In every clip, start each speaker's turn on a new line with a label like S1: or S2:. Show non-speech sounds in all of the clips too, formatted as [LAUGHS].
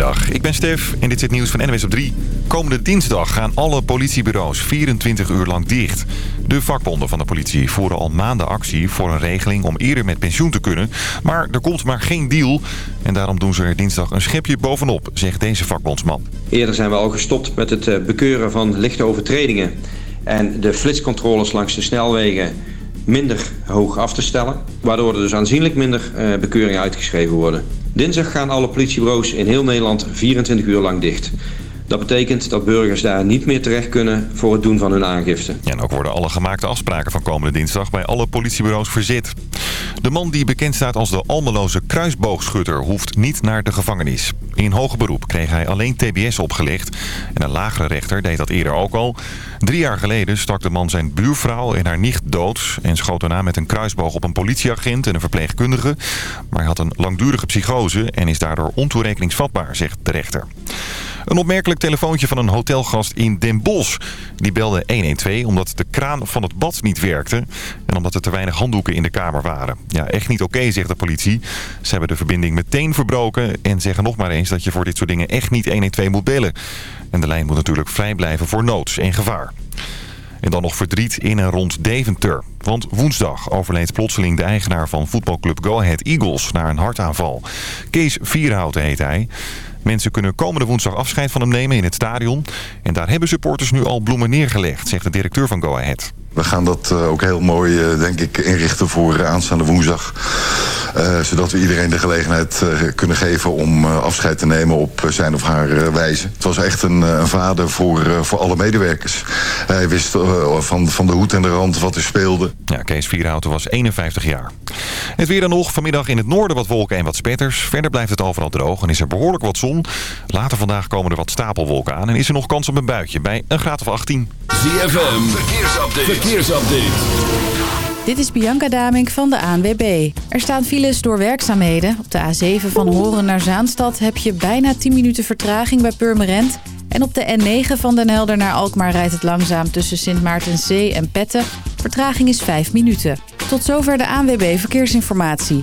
S1: Goedemiddag, ik ben Stef en dit is het nieuws van NWS op 3. Komende dinsdag gaan alle politiebureaus 24 uur lang dicht. De vakbonden van de politie voeren al maanden actie voor een regeling om eerder met pensioen te kunnen. Maar er komt maar geen deal en daarom doen ze er dinsdag een schepje bovenop, zegt deze vakbondsman.
S2: Eerder zijn we al gestopt met het eh, bekeuren van lichte overtredingen en de flitscontroles langs de snelwegen minder hoog af te stellen. Waardoor er dus aanzienlijk minder uh, bekeuringen uitgeschreven worden. Dinsdag gaan alle politiebureaus in heel Nederland 24 uur lang dicht. Dat betekent dat burgers daar niet meer terecht kunnen voor het doen van hun aangifte.
S1: En ook worden alle gemaakte afspraken van komende dinsdag bij alle politiebureaus verzet. De man die bekend staat als de Almeloze kruisboogschutter hoeft niet naar de gevangenis. In hoger beroep kreeg hij alleen tbs opgelegd. En een lagere rechter deed dat eerder ook al. Drie jaar geleden stak de man zijn buurvrouw en haar nicht dood... en schoot daarna met een kruisboog op een politieagent en een verpleegkundige. Maar hij had een langdurige psychose en is daardoor ontoerekeningsvatbaar, zegt de rechter. Een opmerkelijk telefoontje van een hotelgast in Den Bosch. Die belde 112 omdat de kraan van het bad niet werkte... en omdat er te weinig handdoeken in de kamer waren. Ja, echt niet oké, zegt de politie. Ze hebben de verbinding meteen verbroken... en zeggen nog maar eens dat je voor dit soort dingen echt niet 112 moet bellen. En de lijn moet natuurlijk vrij blijven voor noods en gevaar. En dan nog verdriet in en rond Deventer. Want woensdag overleed plotseling de eigenaar van voetbalclub Go Ahead Eagles... na een hartaanval. Kees Vierhouten heet hij. Mensen kunnen komende woensdag afscheid van hem nemen in het stadion. En daar hebben supporters nu al bloemen neergelegd, zegt de directeur van Go Ahead.
S3: We gaan dat uh, ook heel mooi, uh, denk ik, inrichten voor uh, aanstaande woensdag. zodat we iedereen de gelegenheid kunnen geven om afscheid te nemen op zijn of haar wijze. Het was echt een, een vader voor, voor alle medewerkers. Hij wist van, van de hoed en de rand wat er speelde.
S1: Ja, Kees Vierhouten was 51 jaar. Het weer dan nog. Vanmiddag in het noorden wat wolken en wat spetters. Verder blijft het overal droog en is er behoorlijk wat zon. Later vandaag komen er wat stapelwolken aan en is er nog kans op een buitje bij een graad of 18.
S4: ZFM, verkeersupdate. Verkeersupdate.
S5: Dit is Bianca Damink van de ANWB. Er staan files door werkzaamheden. Op de A7 van Horen naar Zaanstad heb je bijna 10 minuten vertraging bij Purmerend. En op de N9 van Den Helder naar Alkmaar rijdt het langzaam tussen Sint Maartenzee en Petten. Vertraging is 5 minuten. Tot zover de ANWB Verkeersinformatie.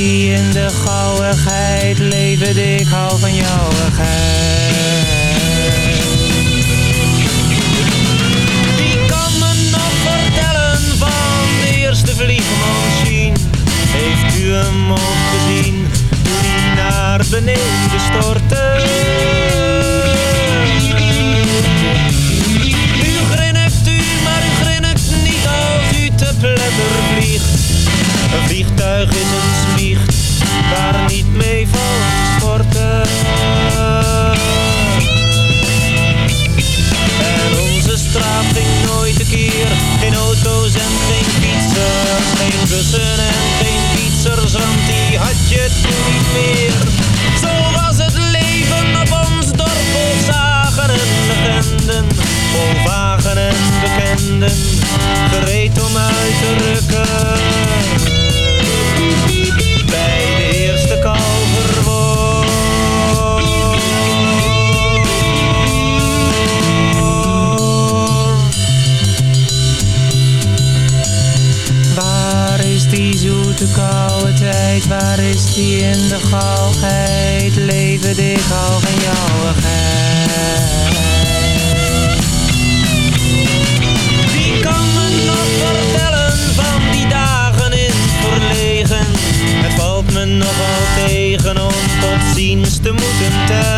S4: see die zoete koude tijd, waar is die in de gauwheid? Leven dit al geen jouwigheid? Wie kan me nog vertellen van die dagen in verlegen? Het valt me nogal tegen om tot ziens te moeten tellen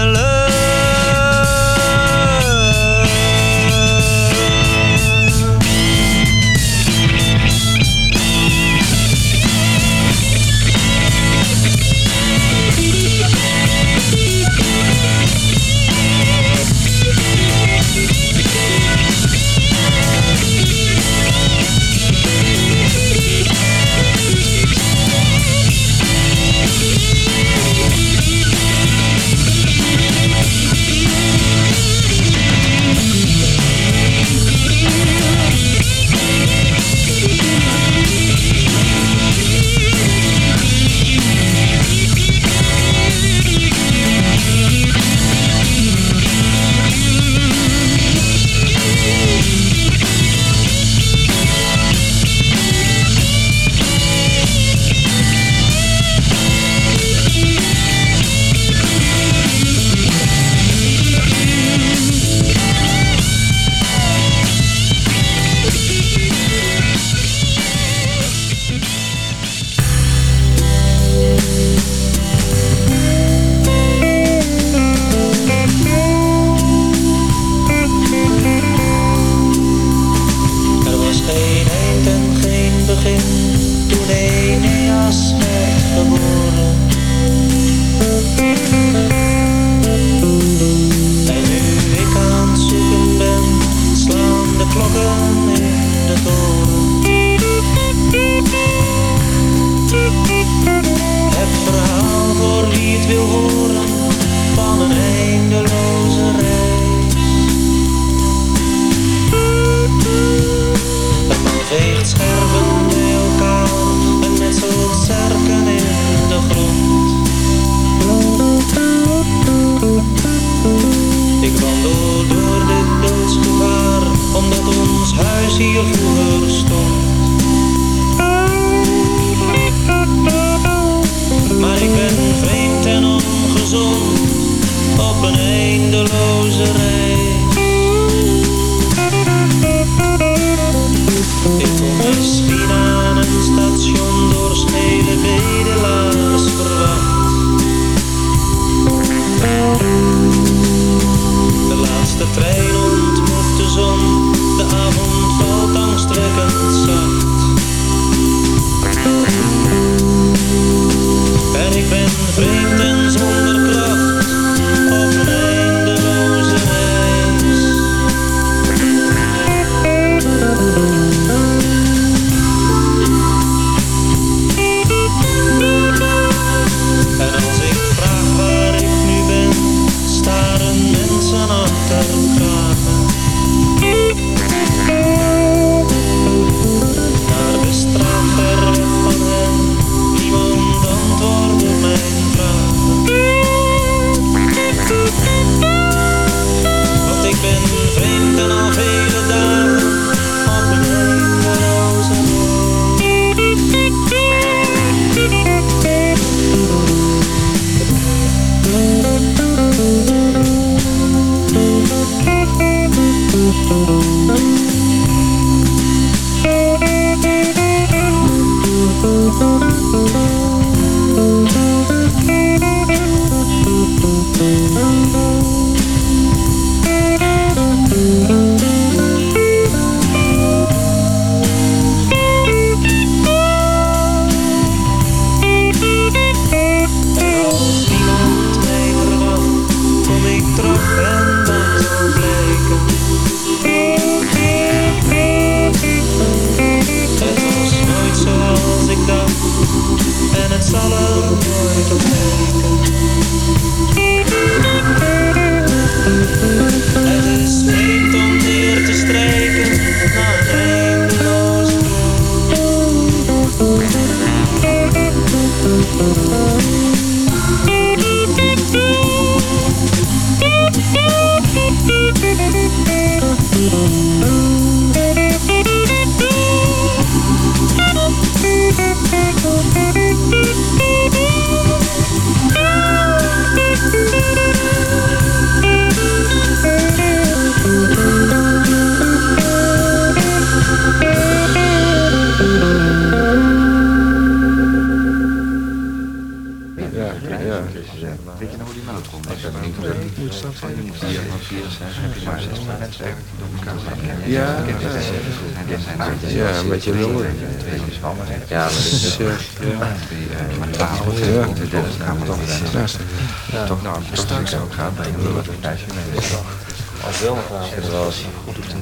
S6: Als
S7: wel nog wel. wel eens goed op de.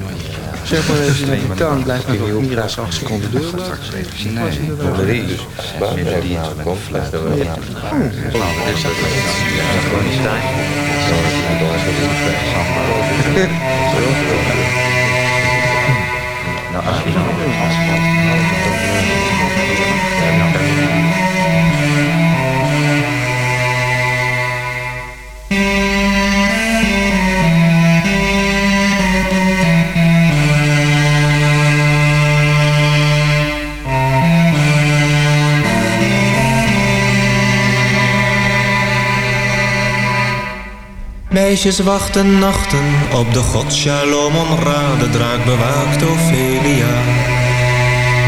S7: Zeg maar even in de tuin blijft nog niet meer als 8 seconden door. Nee. Dus die met een fles. Dat is dat gewoon niet staan. Zo is het dan is het Nou, als je
S6: Meisjes wachten nachten op de god Shalom onra, de draak bewaakt Ophelia.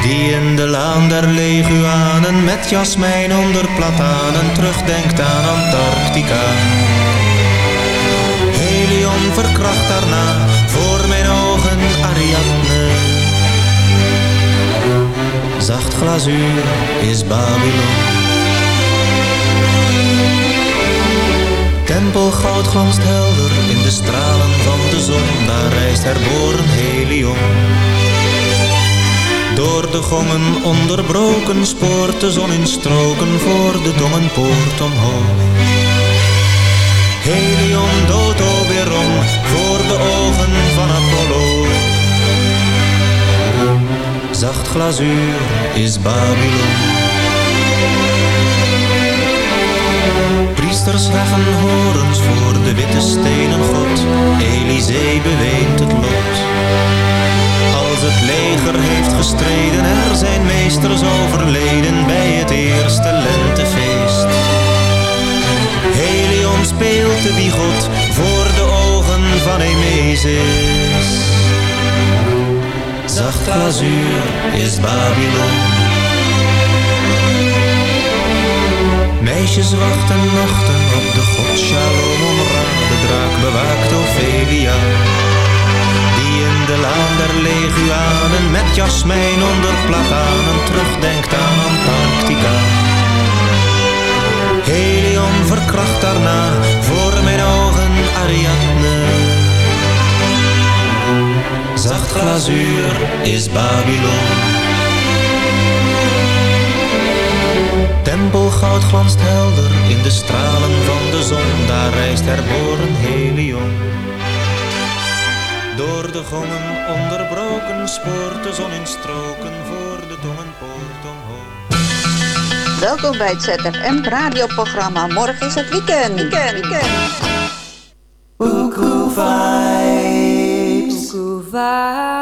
S6: Die in de laan der leguanen met jasmijn onder platanen terugdenkt aan Antarctica. Helion verkracht daarna voor mijn ogen Ariadne. Zacht glazuur is Babylon. Tempelgoud glanst helder in de stralen van de zon, daar reist herboren Helion. Door de gongen onderbroken spoort de zon in stroken voor de dongenpoort omhoog. Helion doodt Oberon voor de ogen van Apollo. Zacht glazuur is Babylon. Priesters heffen horens voor de witte stenen god. Elysee beweent het lot. Als het leger heeft gestreden, er zijn meesters overleden bij het eerste lentefeest. Helion speelt de biegot voor de ogen van Emesis. Zacht glazuur is Babylon. Meisjes wachten nachten op de god Shalom Omra, de draak bewaakt Ophelia. Die in de laan der leguanen met jasmijn onder platanen terugdenkt aan Antarctica. Helion verkracht daarna voor mijn ogen Ariadne. Zacht glazuur is Babylon. Tempelgoud glanst helder in de stralen van de zon, daar reist herboren Helion. Door de gongen onderbroken spoort de zon in stroken voor de tongenpoort omhoog.
S8: Welkom bij het ZFM radioprogramma. Morgen is het weekend. Weekend, weekend.
S6: Buku vibes.
S9: Vibes.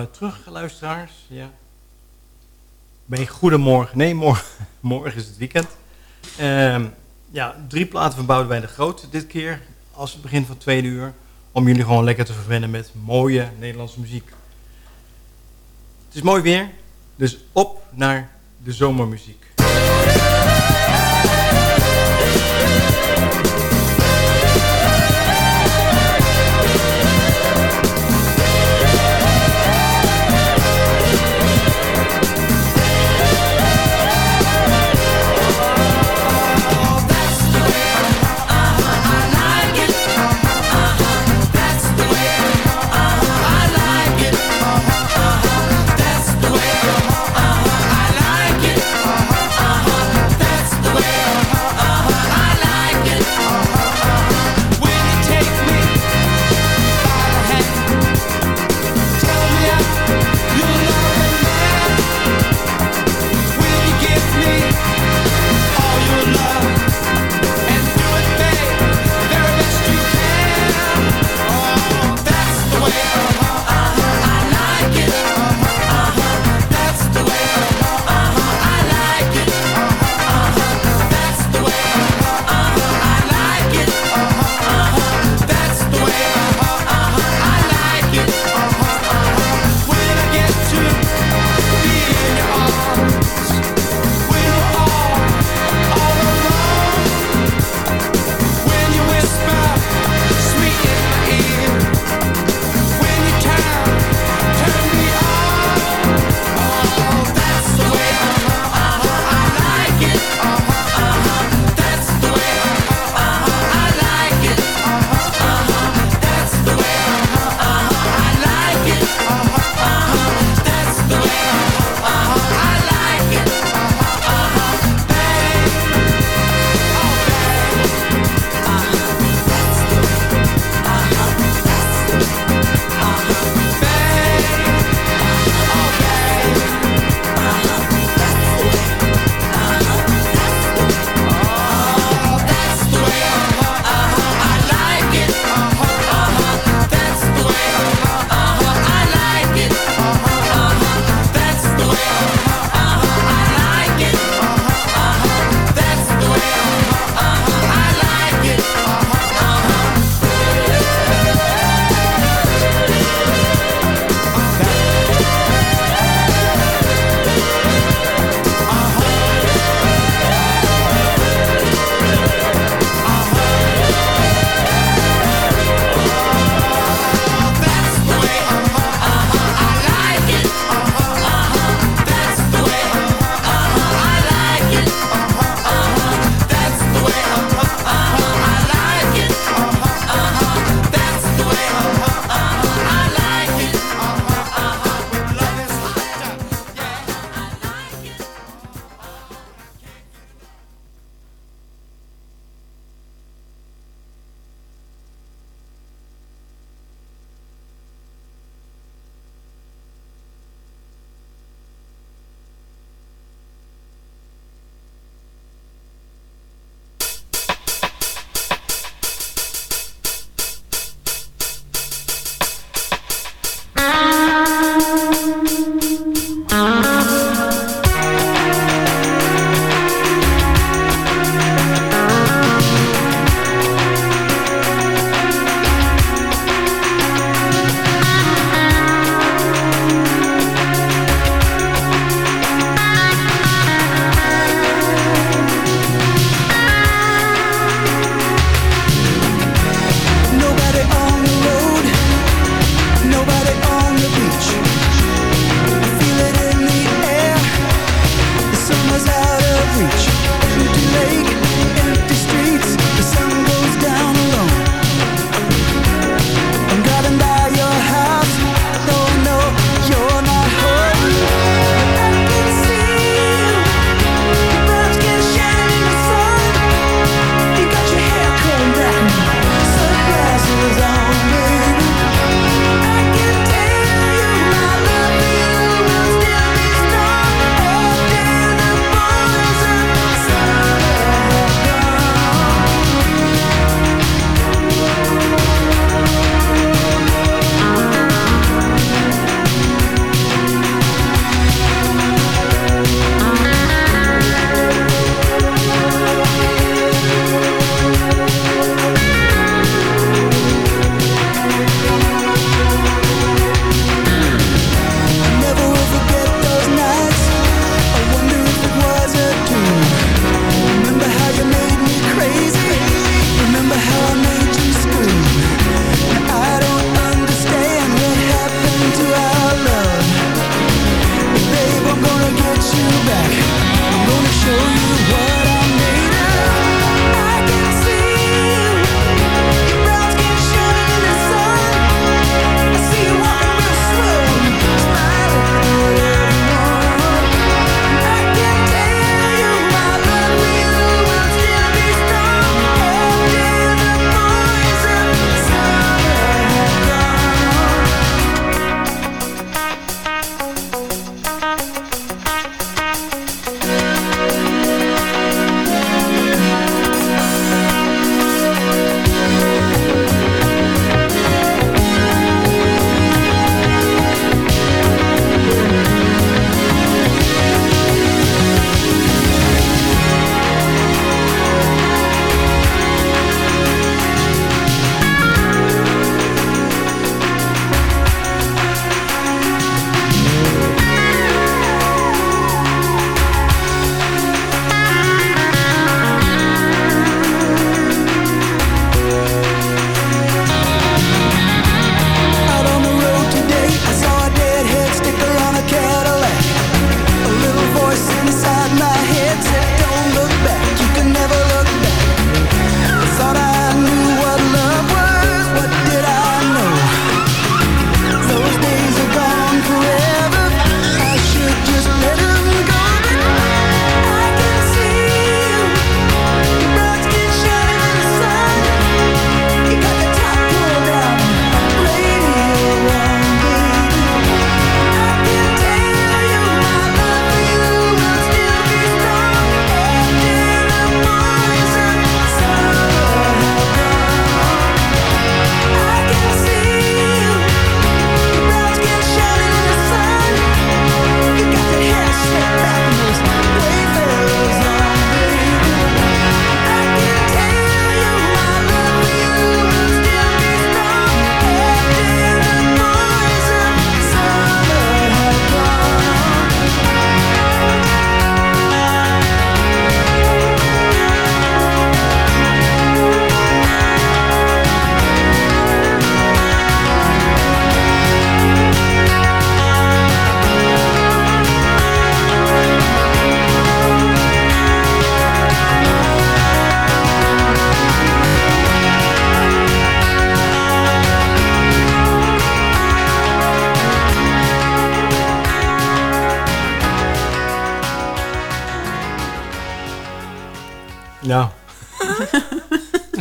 S10: Eh, terug, luisteraars. Ja. Bij goedemorgen. Nee, morgen, [LAUGHS] morgen is het weekend. Ehm, ja, drie platen van Boudewijn de Groot dit keer. Als het begin van tweede uur. Om jullie gewoon lekker te verwennen met mooie Nederlandse muziek. Het is mooi weer. Dus op naar de zomermuziek.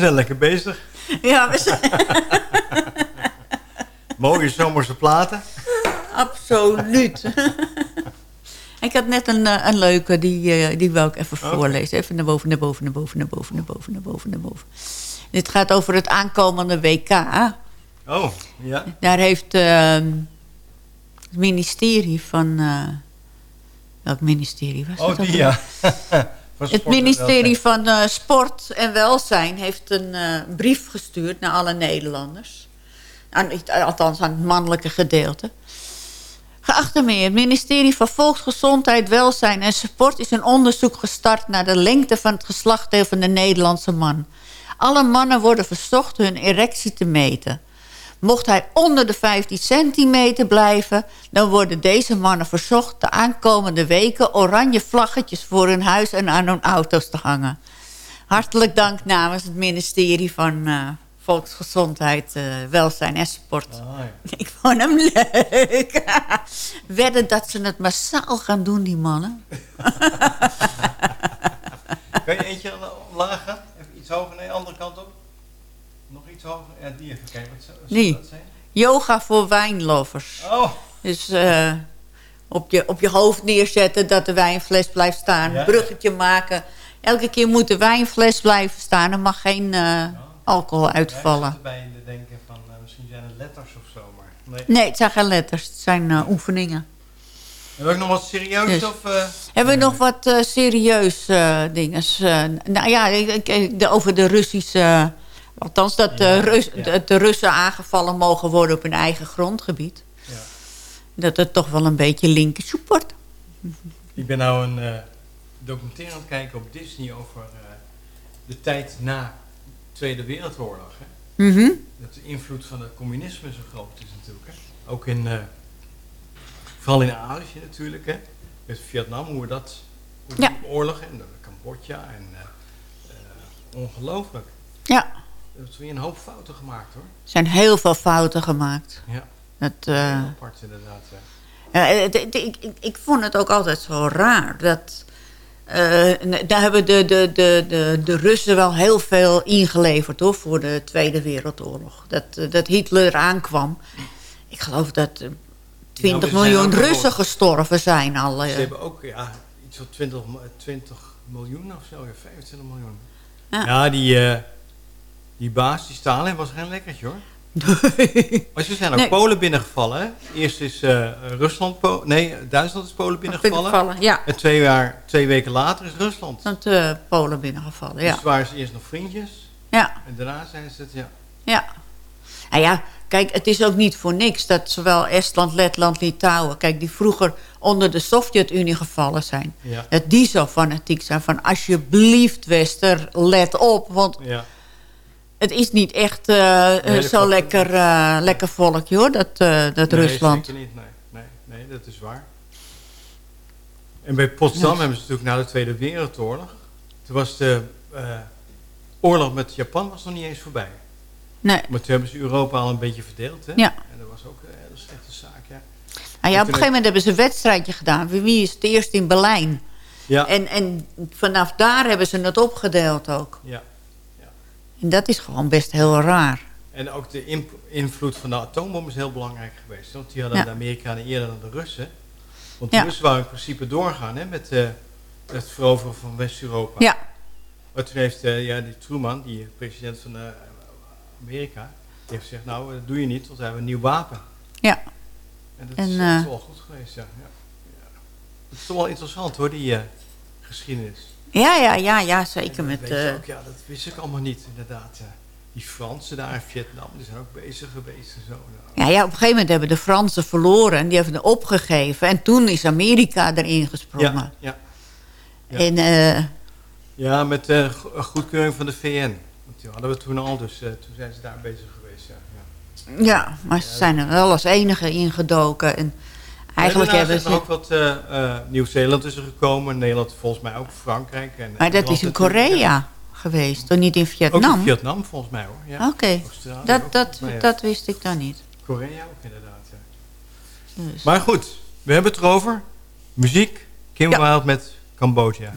S10: Zijn lekker bezig.
S11: Ja, we zijn... [LAUGHS]
S10: Mooie zomerse platen.
S11: Absoluut. ik had net een, eh, een leuke, die, eh, die wil ik even voorlezen. Even naar boven, naar boven, naar boven, naar boven, naar boven, naar boven, naar boven. Dit gaat over het aankomende WK.
S10: Oh, ja.
S11: Daar heeft eh, het ministerie van... eh, welk ministerie was
S10: Oh,
S11: dat?
S10: die
S11: ook
S10: ja. [LAUGHS]
S11: Het ministerie van eh, Sport en Welzijn heeft een eh, brief gestuurd naar alle Nederlanders. Aan, althans aan het mannelijke gedeelte. Geachte meneer, het ministerie van Volksgezondheid, Welzijn en Sport... is een onderzoek gestart naar de lengte van het geslachtdeel van de Nederlandse man. Alle mannen worden verzocht hun erectie te meten. Mocht hij onder de 15 centimeter blijven... dan worden deze mannen verzocht de aankomende weken... oranje vlaggetjes voor hun huis en aan hun auto's te hangen. Hartelijk dank namens het ministerie van eh, Volksgezondheid, eh, Welzijn en Sport.
S10: Ah, ja.
S11: Ik vond hem leuk. [LAUGHS] Wedden dat ze het massaal gaan doen, die mannen. [LAUGHS]
S10: Kan je eentje gaan? Even iets hoger, nee, andere kant op. Die even kijken. Wat zou, zou
S11: Die.
S10: dat zijn?
S11: Yoga voor wijnlovers.
S10: Oh,
S11: Dus eh, op, je, op je hoofd neerzetten dat de wijnfles blijft staan.
S10: Ja.
S11: Bruggetje maken. Elke keer moet de wijnfles blijven staan. Er mag geen eh, alcohol
S10: ja, ik
S11: uitvallen.
S10: erbij in te denken van eh, misschien zijn het letters of zo, maar nee.
S11: Nee, het zijn geen letters. Het zijn oefeningen.
S10: Heb ik nog wat serieus
S11: Dus.
S10: of...
S11: Hebben we nog wat eh serieus eh dingen? nou ja, ik- ik- de, over de Russische... althans, dat de, Rus, de Russen aangevallen mogen worden op hun eigen grondgebied.
S10: Ja.
S11: Dat het toch wel een beetje linker soep wordt.
S10: Ik ben nou een eh, documentaire aan het kijken op Disney over eh, de tijd na de Tweede Wereldoorlog. Hè?
S11: Mhm.
S10: Dat de invloed van het communisme zo groot is natuurlijk. Hè? Ook in, eh, vooral in Azië natuurlijk. Hè? Met Vietnam, hoe we dat, hoe
S11: Ja.
S10: die oorlog en Cambodja en ongelooflijk.
S11: Ja,
S10: Wordt weer een hoop fouten gemaakt hoor.
S11: er zijn heel veel fouten gemaakt.
S10: Ja,
S11: Dat, eh,
S10: heel apart inderdaad. Ja.
S11: Ja, het- het- ik, ik, ik vond het ook altijd zo raar. Dat, eh, daar hebben de, de, de, de, de Russen wel heel veel ingeleverd hoor, voor de Tweede Wereldoorlog. Dat, eh, dat Hitler aankwam. Ik geloof dat eh, 20
S10: Nou,
S11: miljoen Russen gestorven zijn al. eh.
S10: Ze hebben ook ja, iets van 20, mi- 20 miljoen of zo, ja, 25 miljoen.
S11: Ja.
S10: Ja, die, eh, die baas, die Stalin, was geen lekkertje hoor. Maar ze zijn ook
S11: Nee.
S10: Polen binnengevallen. Hè? Eerst is eh, Rusland, Po- nee, Duitsland is Polen binnengevallen.
S11: Binnengevallen, ja.
S10: En twee, jaar, twee weken later is Rusland.
S11: Dat eh, Polen binnengevallen, ja.
S10: Dus waren ze eerst nog vriendjes.
S11: Ja.
S10: En daarna zijn ze het, ja.
S11: Ja. Nou ja, kijk, het is ook niet voor niks dat zowel Estland, Letland, Litouwen... kijk, die vroeger onder de Sovjet-Unie gevallen zijn...
S10: Ja.
S11: dat die zo fanatiek zijn van... alsjeblieft, Wester, let op. Want
S10: ja.
S11: Het is niet echt eh,
S10: Nee, dat
S11: zo lekker, eh, lekker volkje, hoor, dat, eh, dat
S10: Nee,
S11: Rusland.
S10: zeker niet. Nee, nee, nee, dat is waar. En bij Potsdam
S11: Ja.
S10: hebben ze natuurlijk na de Tweede Wereldoorlog... Toen was de eh, oorlog met Japan was nog niet eens voorbij.
S11: Nee.
S10: Maar toen hebben ze Europa al een beetje verdeeld. Hè?
S11: Ja.
S10: En dat was ook een hele slechte zaak. Ja.
S11: Nou ja, op een gegeven moment hebben ze een wedstrijdje gedaan. Wie is het eerst in Berlijn?
S10: Ja.
S11: En, en vanaf daar hebben ze het opgedeeld ook.
S10: Ja.
S11: Dat is gewoon best heel raar.
S10: En ook de invloed van de atoombom is heel belangrijk geweest. Want die hadden
S11: Ja.
S10: de Amerikanen eerder dan de Russen. Want
S11: Ja.
S10: de Russen wouden in principe doorgaan hè, met eh, het veroveren van West-Europa.
S11: Ja.
S10: Maar toen heeft eh, ja, die Truman, die president van eh, Amerika, die heeft gezegd, nou dat doe je niet, want we hebben een nieuw wapen.
S11: Ja.
S10: En dat
S11: En,
S10: is, dat is wel goed geweest, ja. ja. ja. Het is toch wel interessant hoor, die geschiedenis.
S11: Ja, ja, ja, ja zeker
S10: En
S11: met...
S10: weet je
S11: eh,
S10: ook, ja, dat wist ik allemaal niet, inderdaad. Die Fransen daar in Vietnam, die zijn ook bezig geweest en zo. Nou,
S11: Ja, ja, op een gegeven moment hebben de Fransen verloren en die hebben het opgegeven. En toen is Amerika erin gesprongen.
S10: Ja, ja. Ja.
S11: En eh,
S10: Ja, met de go- goedkeuring van de VN. Want die hadden we toen al, dus eh, toen zijn ze daar bezig geweest. Ja, ja.
S11: ja, maar ze zijn er wel als enige ingedoken. En eigenlijk
S10: En daarna
S11: hebben
S10: is
S11: ze...
S10: er ook wat eh, eh, Nieuw-Zeeland is er gekomen, Nederland volgens mij ook, Frankrijk. En
S11: Maar dat is in Korea geweest, toch niet in
S10: Ook
S11: Vietnam?
S10: in Vietnam volgens mij hoor. Ja.
S11: Oké,
S10: ook
S11: dat, dat,
S10: ja.
S11: dat wist ik dan niet.
S10: Korea ook inderdaad. Ja.
S11: Dus.
S10: Maar goed, we hebben het erover. Muziek, Kim
S11: Ja.
S10: Wilde met Cambodja.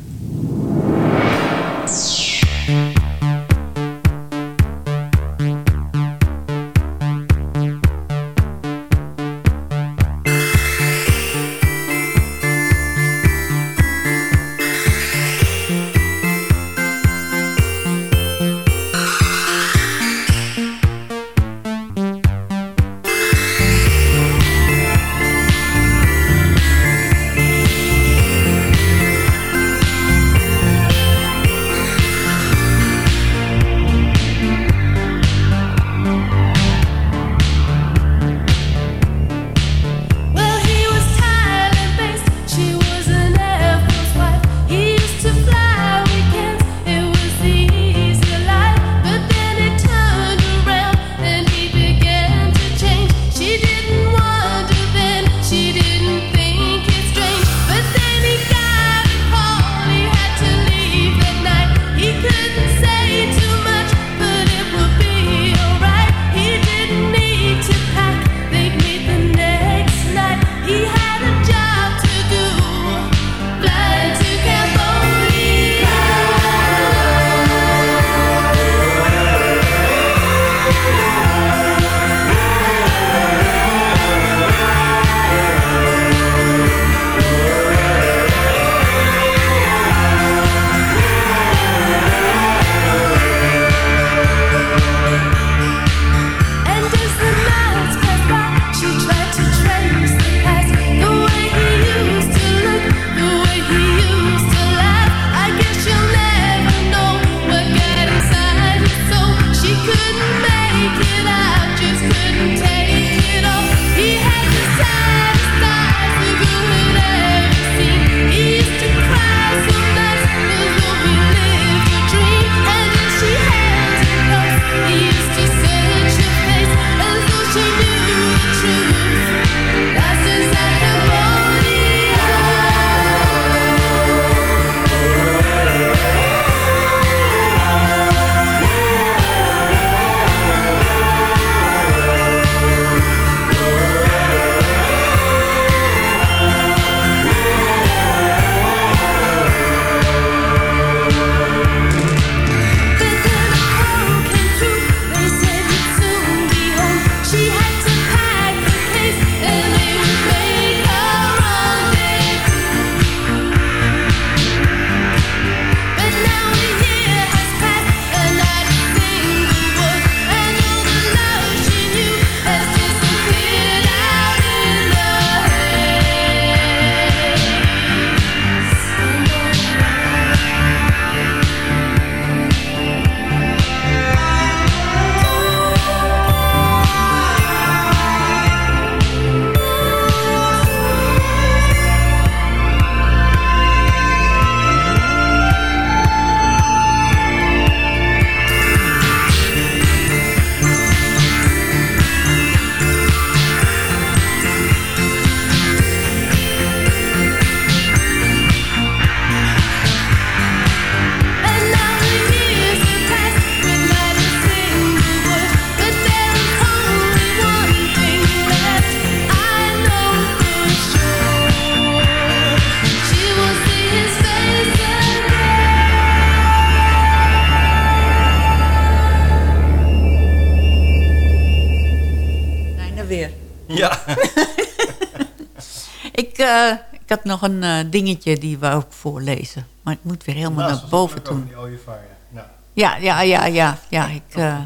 S11: Nog een eh, dingetje die wou ik voorlezen. Maar ik moet weer helemaal
S10: Nou,
S11: naar boven
S10: ook
S11: toe.
S10: over die ooievaar, ja. Ja.
S11: Ja, ja, ja, ja. ja ik, eh,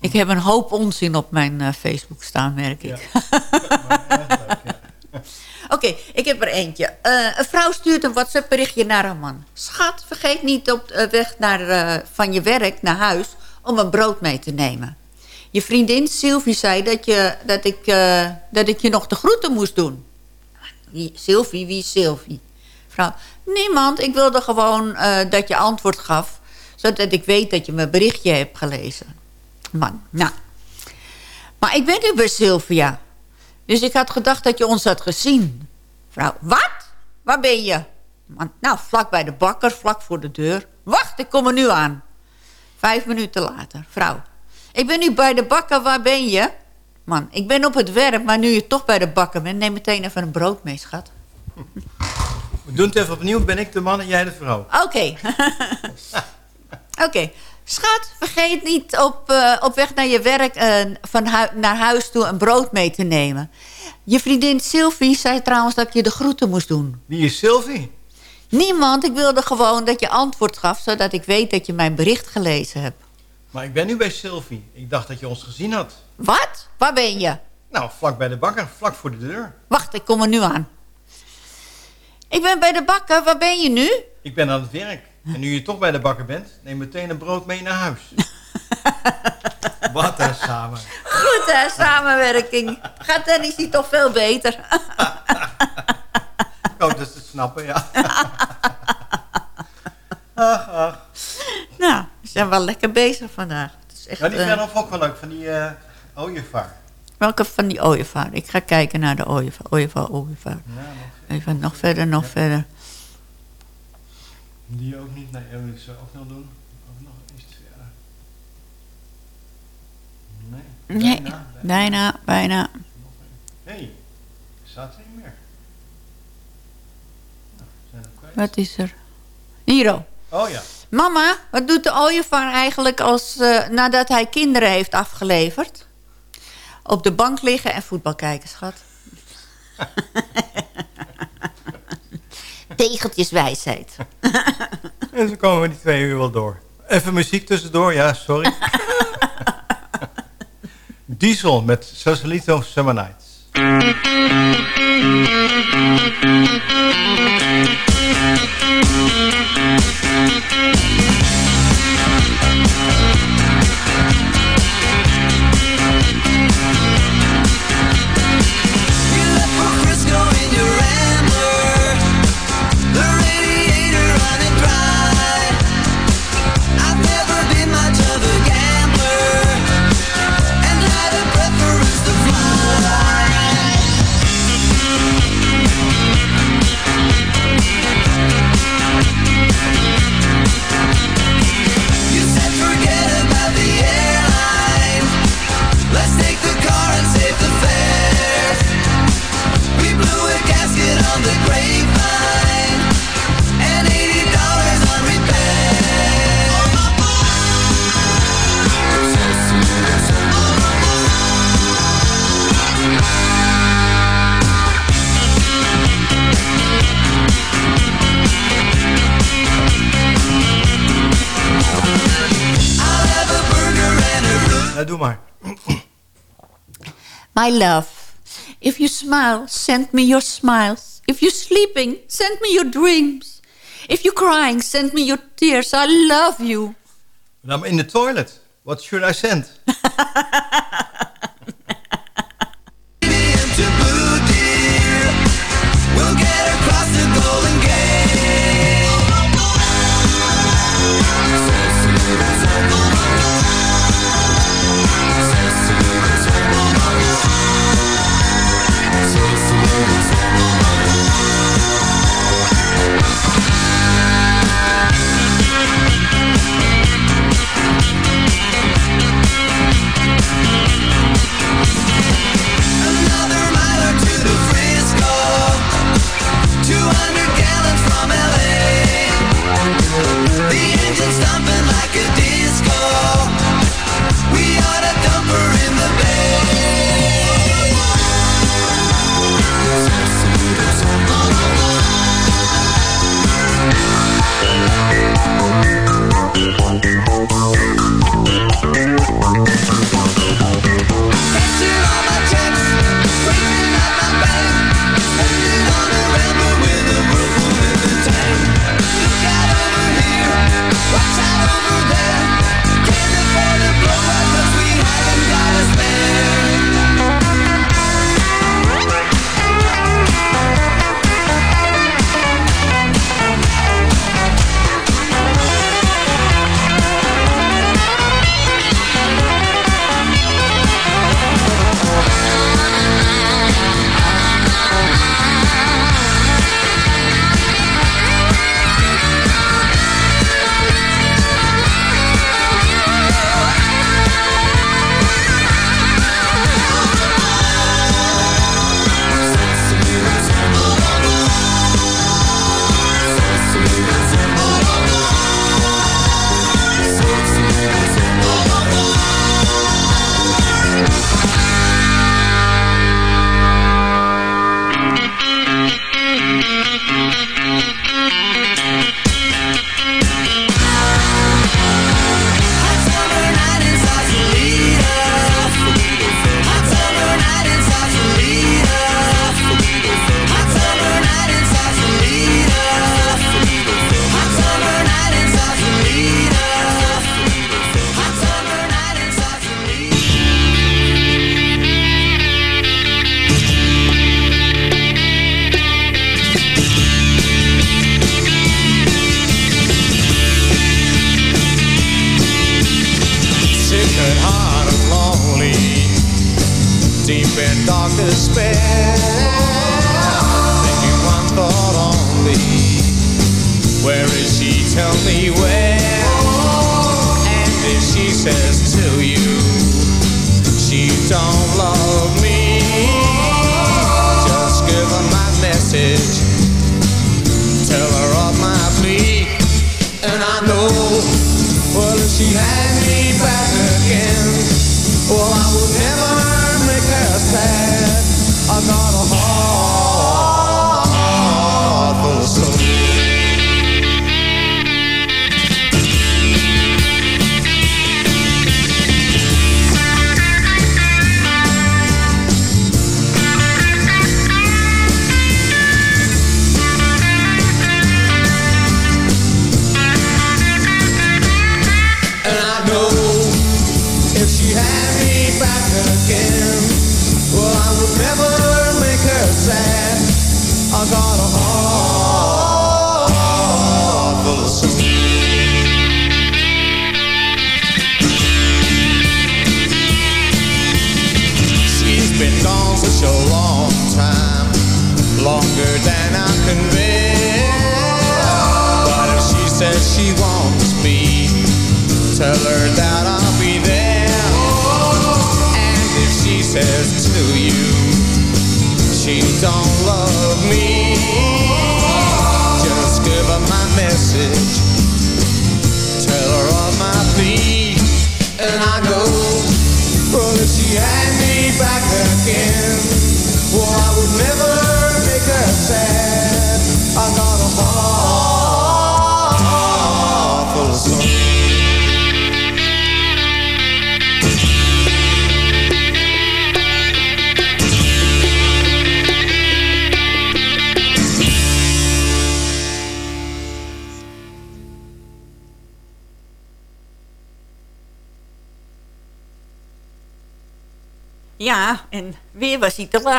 S11: ik heb een hoop onzin op mijn eh, Facebook staan, merk ik. [LAUGHS] Oké, ik heb er eentje. Een vrouw stuurt een WhatsApp berichtje naar haar man. Schat, vergeet niet op de weg naar, van je werk naar huis om een brood mee te nemen. Je vriendin Sylvie zei dat, je, dat, ik, dat ik je nog de groeten moest doen. Wie, Sylvie, wie is Sylvie? Vrouw, niemand. Ik wilde gewoon eh, dat je antwoord gaf. Zodat ik weet dat je mijn berichtje hebt gelezen. Man, nou. Maar ik ben nu bij Sylvia. Dus ik had gedacht dat je ons had gezien. Vrouw, wat? Waar ben je? Man, nou, vlak bij de bakker, vlak voor de deur. Wacht, ik kom er nu aan. Vijf minuten later. Vrouw, ik ben nu bij de bakker, waar ben je? Man, ik ben op het werk, maar nu je toch bij de bakker bent... neem meteen even een brood mee, schat.
S10: We doen het even opnieuw. Ben ik de man en jij de vrouw?
S11: Oké. [LAUGHS] Oké. Schat, vergeet niet op, eh, op weg naar je werk eh, van naar huis toe een brood mee te nemen. Je vriendin Sylvie zei trouwens dat ik je de groeten moest doen.
S10: Wie is Sylvie?
S11: Niemand, ik wilde gewoon dat je antwoord gaf... zodat ik weet dat je mijn bericht gelezen hebt.
S10: Maar ik ben nu bij Sylvie. Ik dacht dat je ons gezien had.
S11: Wat? Waar ben je?
S10: Nou, vlak bij de bakker, vlak voor de deur.
S11: Wacht, ik kom er nu aan. Ik ben bij de bakker, waar ben je nu?
S10: Ik ben aan het werk. En nu je toch bij de bakker bent, neem meteen een brood mee naar huis. [LAUGHS] Wat een samen.
S11: Goed hè, samenwerking. Gaat Dennis niet toch veel beter? [LAUGHS]
S10: Ik hoop dat ze het snappen, ja. [LAUGHS] ach, ach.
S11: We zijn wel lekker bezig vandaag. Het is echt,
S10: Maar die
S11: eh,
S10: verder ook wel leuk, van die eh ooievaar.
S11: Welke van die ooievaar? Ik ga kijken naar de ooievaar. Ooievaar, ooievaar. Even nog verder, nog verder.
S10: Die ook niet? Nee, ik zo ook nog doen. Ook nog iets verder. Nee.
S11: Nee,
S10: bijna.
S11: bijna, bijna.
S10: Hé, hey, staat er niet meer. Nou, zijn.
S11: Wat is er? Hiro.
S10: Oh ja.
S11: Mama, wat doet de ooievaar eigenlijk als, eh, nadat hij kinderen heeft afgeleverd? Op de bank liggen en voetbal kijken, schat. [LAUGHS] Tegeltjes wijsheid. [LAUGHS]
S10: En zo komen we die twee uur wel door. Even muziek tussendoor, ja, sorry. [LAUGHS] Diesel met Socialito Summer Nights. Doe maar. [COUGHS]
S11: My love, if you smile, send me your smiles. If you're sleeping, send me your dreams. If you're crying, send me your tears. I love you.
S10: I'm in the toilet. What should I send? [LAUGHS]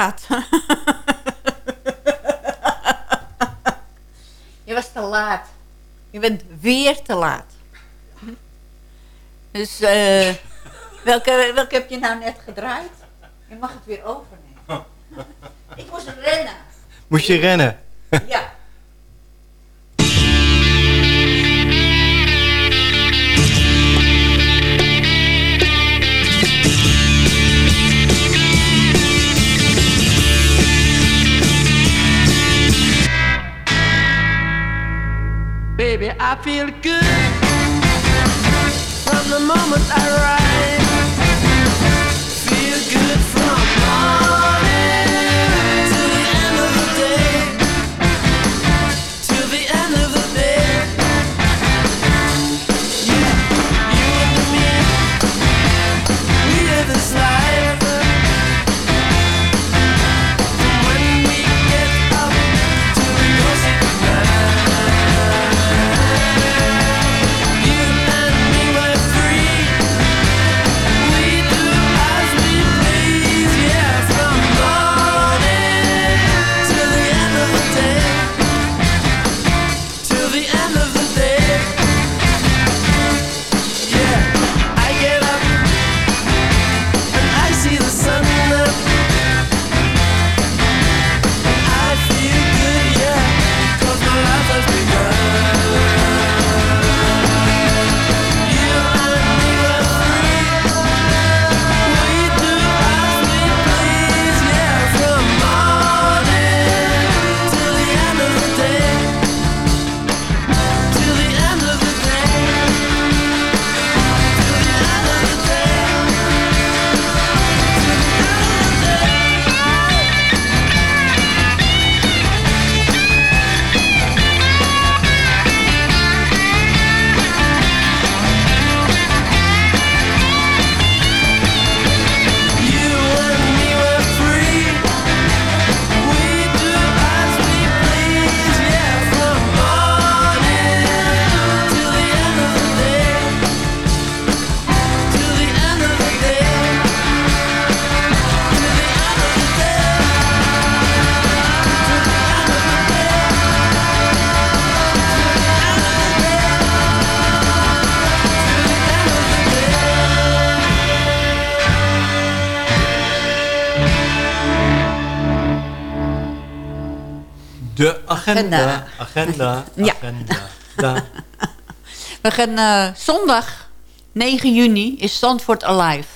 S10: [LAUGHS]
S11: je was te laat. Je bent weer te laat. Dus eh welke, welke heb je nou net gedraaid? Je mag het weer overnemen. [LAUGHS] Ik moest rennen.
S10: Moest je rennen?
S11: Ja.
S12: baby, I feel good from the moment I rise.
S10: Agenda.
S11: Agenda.
S10: Agenda. [LAUGHS]
S11: Ja. [LAUGHS] We gaan eh, zondag 9 juni is Zandvoort Alive.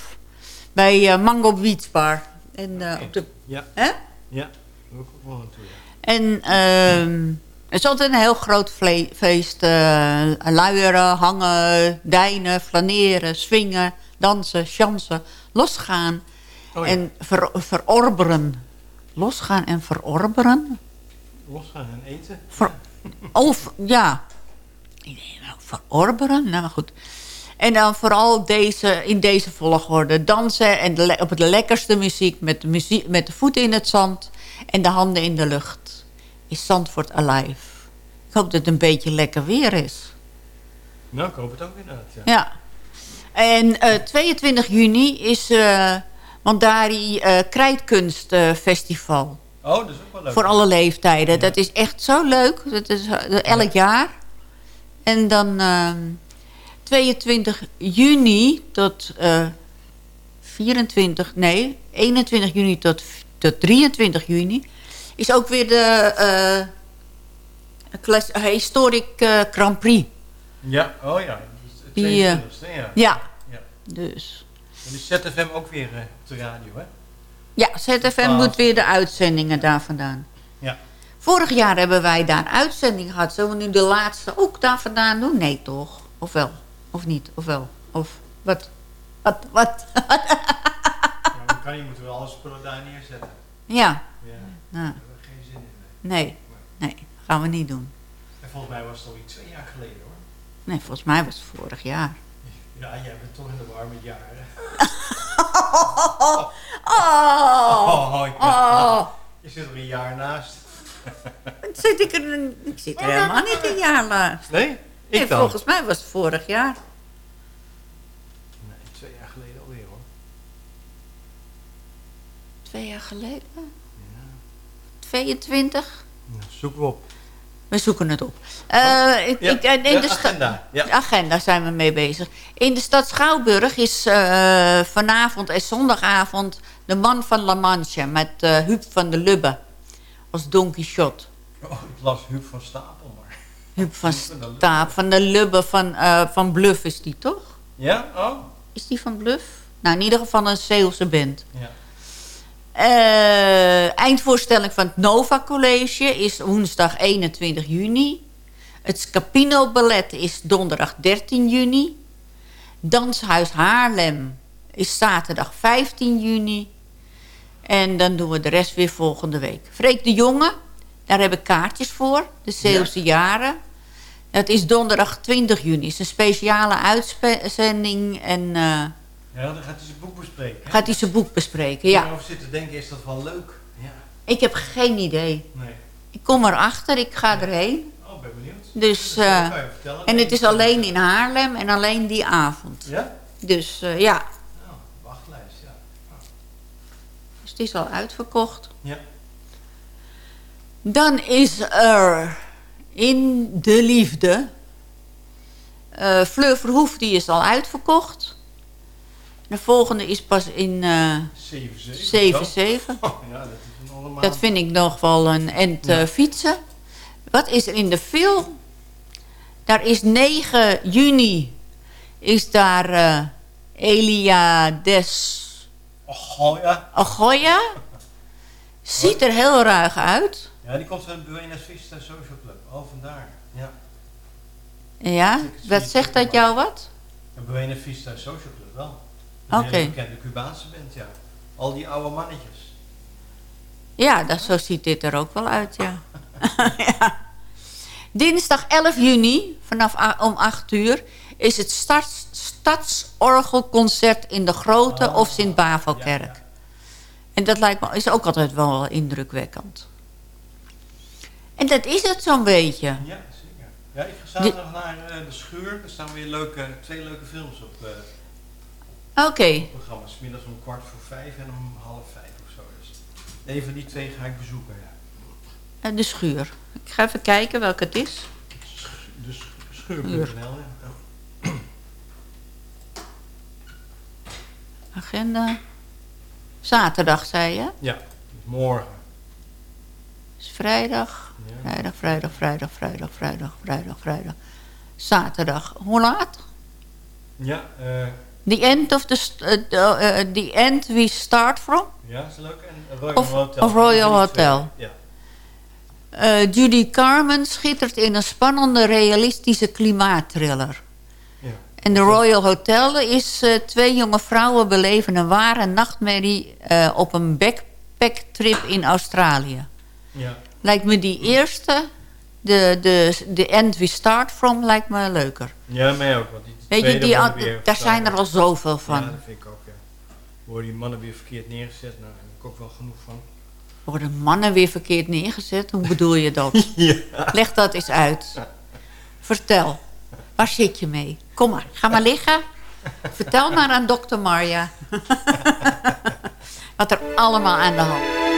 S11: Bij eh, Mango Beach Bar. En, eh, op de,
S10: Ja.
S11: hè?
S10: Ja.
S11: En ehm, het is altijd een heel groot feest. luieren, hangen, dijnen, flaneren, swingen, dansen, chansen, losgaan.
S10: Oh ja.
S11: En ver, verorberen. Losgaan en verorberen?
S10: Losgaan en eten.
S11: Ver, ver- ja. Nou, verorberen? Nou, maar goed. En dan vooral deze, in deze volgorde. Dansen en de, op de lekkerste muziek met, de muziek. met de voeten in het zand en de handen in de lucht. Is Zandvoort Alive. Ik hoop dat het een beetje lekker weer is.
S10: Nou, ik hoop het ook inderdaad. Ja.
S11: Ja. En eh, 22 juni is eh Mandari eh Krijtkunstfestival.
S10: Oh, dat is ook wel leuk.
S11: Voor alle leeftijden. Dat is echt zo leuk. Dat is eh, elk jaar. En dan ehm 22 juni tot eh 24, nee, 21 juni tot, tot 23 juni is ook weer de eh eh, Historic eh, Grand Prix.
S10: Ja, oh ja. Dus de
S11: Die, eh,
S10: 22e, ja.
S11: ja.
S10: ja.
S11: Dus.
S10: En die ZFM ook weer eh, op de radio, hè?
S11: Ja, ZFM moet weer de uitzendingen daar vandaan.
S10: Ja.
S11: Vorig jaar hebben wij daar uitzending gehad. Zullen we nu de laatste ook daar vandaan doen? Nee, toch? Of wel? Of niet? Of wel? Of wat? Wat? Wat? [LAUGHS]
S10: ja maar kan je moeten wel alle spullen daar neerzetten.
S11: ja.
S10: Ja.
S11: Nou,
S10: Daar hebben we geen zin in.
S11: nee. Nee, gaan we niet doen.
S10: En volgens mij was het alweer twee jaar geleden, hoor.
S11: Nee, volgens mij was het vorig jaar.
S10: Ja, jij bent toch in de war met jaren. [LAUGHS]
S11: Oh!
S10: Oh, ja.
S11: Oh!
S10: Je zit er een jaar naast.
S11: Zit ik, er, ik zit er helemaal niet een jaar laat.
S10: Nee? Ik
S11: Nee,
S10: dan?
S11: volgens mij was het vorig jaar.
S10: Nee, twee jaar geleden alweer, hoor.
S11: Twee jaar geleden? 22?
S10: Nou, zoeken we op.
S11: We zoeken het op. Eh, ik,
S10: Ja,
S11: ik, in
S10: de
S11: de
S10: agenda, ja.
S11: De agenda zijn we mee bezig. In de stad Schouwburg is eh, vanavond en zondagavond... de man van La Mancha met eh Huub van der Lubbe. Als Don Quixote.
S10: Oh, ik las Huub van Stapel, maar...
S11: Huub van
S10: Huub van der Lubbe.
S11: Van van Bluff is die toch?
S10: Ja? Oh?
S11: Is die van Bluff? Nou, in ieder geval een Zeeuwse band.
S10: Ja.
S11: Eh, eindvoorstelling van het Nova College is woensdag 21 juni. Het Scapino Ballet is donderdag 13 juni. Danshuis Haarlem is zaterdag 15 juni. En dan doen we de rest weer volgende week. Freek de Jonge, daar heb ik kaartjes voor. De Zeeuwse Jaren. Dat is donderdag 20 juni. Het is een speciale uitzending. En eh,
S10: Ja, dan gaat hij zijn boek bespreken. hè?
S11: gaat hij zijn boek bespreken. Ja.
S10: Over zitten denken, is dat wel leuk? Ja.
S11: Ik heb geen idee.
S10: Nee.
S11: Ik kom erachter, ik ga erheen.
S10: Oh, ben benieuwd.
S11: Dus,
S10: je vertellen.
S11: en het is alleen in Haarlem en alleen die avond.
S10: Ja?
S11: Dus eh, ja,
S10: Oh, wachtlijst, ja.
S11: dus het is al uitverkocht.
S10: Ja.
S11: Dan is er in De Liefde... eh Fleur Verhoef, die is al uitverkocht. De volgende is pas in eh
S10: 7-7.
S11: 7-7.
S10: Oh, ja, dat.
S11: Dat vind ik nog wel een end eh, fietsen. Wat is er in de film? Daar is 9 juni. Is daar eh, Elia Des. Agoya. Ziet er heel ruig uit.
S10: Ja, die komt van Buenos Vista Social Club. Oh, vandaar. Ja.
S11: Ja, wat zegt dat jou wat?
S10: En Buenos Vista Social Club wel. Een
S11: Oké.
S10: hele bekende Cubaanse band, ja. Al die oude mannetjes.
S11: Ja, dat, zo ziet dit er ook wel uit, ja. [LAUGHS] ja. Dinsdag 11 juni, vanaf om 8 uur... is het stads, stadsorgelconcert in de Grote of Sint-Bavelkerk. En dat lijkt me, is ook altijd wel indrukwekkend. En dat is het zo'n beetje.
S10: Ja, zeker. Ja, ik ga zaterdag naar eh, de schuur. Er staan weer leuke, twee leuke films op eh
S11: Oké,
S10: het programma. Smiddags om kwart voor vijf en om half vijf of zo. Dus een van die twee ga ik bezoeken, ja.
S11: en de schuur. Ik ga even kijken welke het is.
S10: De sch- schuur.nl, ja.
S11: Agenda. Zaterdag, zei je?
S10: Ja, morgen.
S11: is vrijdag, vrijdag, vrijdag, vrijdag, vrijdag, vrijdag, vrijdag, vrijdag. Zaterdag. Hoe laat?
S10: Ja, eh,
S11: The end of the, eh, the, the end we start from?
S10: ja, is leuk. En Royal
S11: Of,
S10: Hotel.
S11: of Royal. Hotel.
S10: Ja.
S11: Judy Carmen schittert in een spannende, realistische klimaatthriller.
S10: Ja.
S11: En de Royal Hotel is twee jonge vrouwen beleven een ware nachtmerrie op een backpacktrip in Australië.
S10: Ja.
S11: Lijkt me die eerste, de, de, de End We Start From, lijkt me leuker.
S10: Ja, mij ook. Want die
S11: Weet je, die, daar zijn er al zoveel van.
S10: Ja, dat vind ik ook, ja. Worden die mannen weer verkeerd neergezet? Nou, daar heb ik ook wel genoeg van.
S11: Worden mannen weer verkeerd neergezet? Hoe bedoel je dat? [LAUGHS]
S10: Ja.
S11: Leg dat eens uit. Vertel. Waar zit je mee? Kom maar, ga maar liggen. Vertel maar aan dokter Marja. [LAUGHS] Wat er allemaal aan de hand is.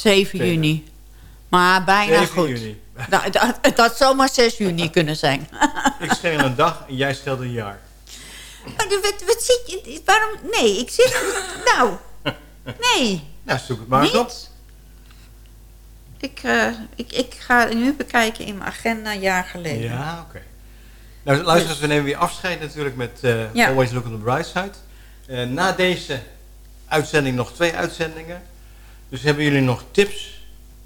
S11: 7
S10: Zeven.
S11: juni. Maar bijna
S10: 7
S11: goed.
S10: juni. [LAUGHS]
S11: Nou, dat, het had zomaar 6 juni [LAUGHS] kunnen zijn. [LAUGHS]
S10: Ik scheel een dag en jij scheelt een jaar.
S11: Maar wat, wat zit je... Waarom... Nee, ik zit... Nou... Nee.
S10: Nou, zoek het maar eens op.
S11: Ik, eh, ik, ik ga nu bekijken in mijn agenda een jaar geleden.
S10: Ja, oké. Nou, luisteraars, we nemen weer afscheid natuurlijk met
S11: Ja.
S10: Always Look on the Bright Side. Eh, na deze uitzending nog twee uitzendingen. Dus hebben jullie nog tips?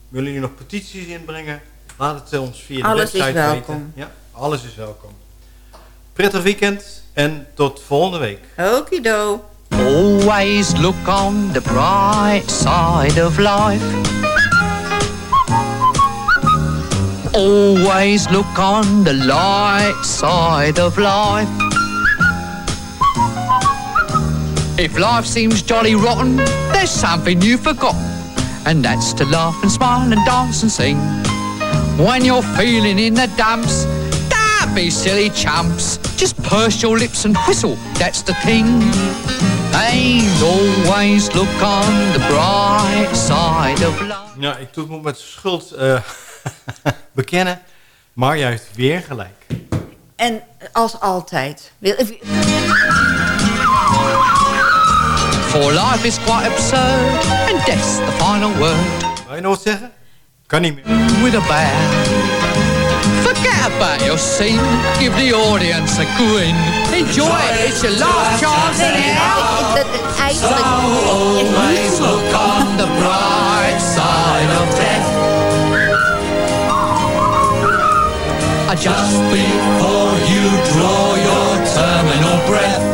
S10: Willen jullie nog petities inbrengen? Laat het ons via de
S11: Alles is
S10: website
S11: welkom.
S10: weten. Ja, alles is welkom. Prettig weekend en tot volgende week.
S11: Okido.
S13: Always look on the bright side of life. Always look on the light side of life. If life seems jolly rotten, there's something you've forgotten. And that's to laugh and smile and dance and sing. When you're feeling in the dumps, don't be silly chumps. Just purse your lips and whistle, that's the thing. And always look on the bright side of life.
S10: Ja, ik doe het met schuld eh, [LAUGHS] bekennen. Maar heeft weer gelijk.
S11: En als altijd. Wil-
S13: For life is quite absurd, and death's the final word.
S10: Wil je nog wat zeggen? Kan niet meer.
S13: With a bow. Forget about your scene, give the audience a grin. Enjoy it, it's your last chance anyhow.
S11: Eigenlijk...
S13: Always look on the bright side of death. Just before you draw your terminal breath.